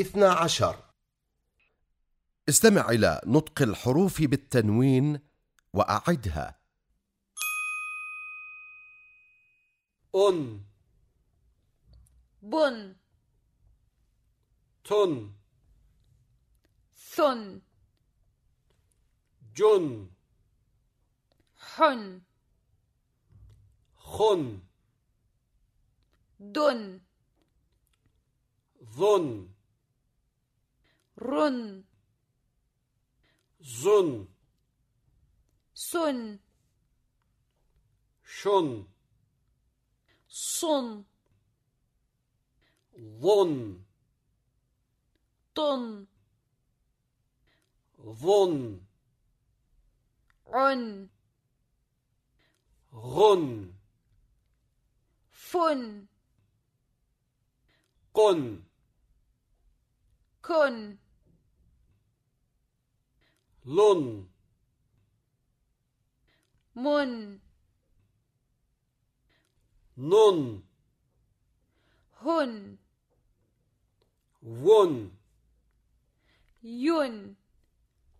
اثنا عشر. استمع إلى نطق الحروف بالتنوين وأعدها. أن. بن. تن. ثن. جن. حن. خن. دن. ظن. رن زن سن شن صن ظن طن ظن عن غن فن قن كن لن من نن هن ون ين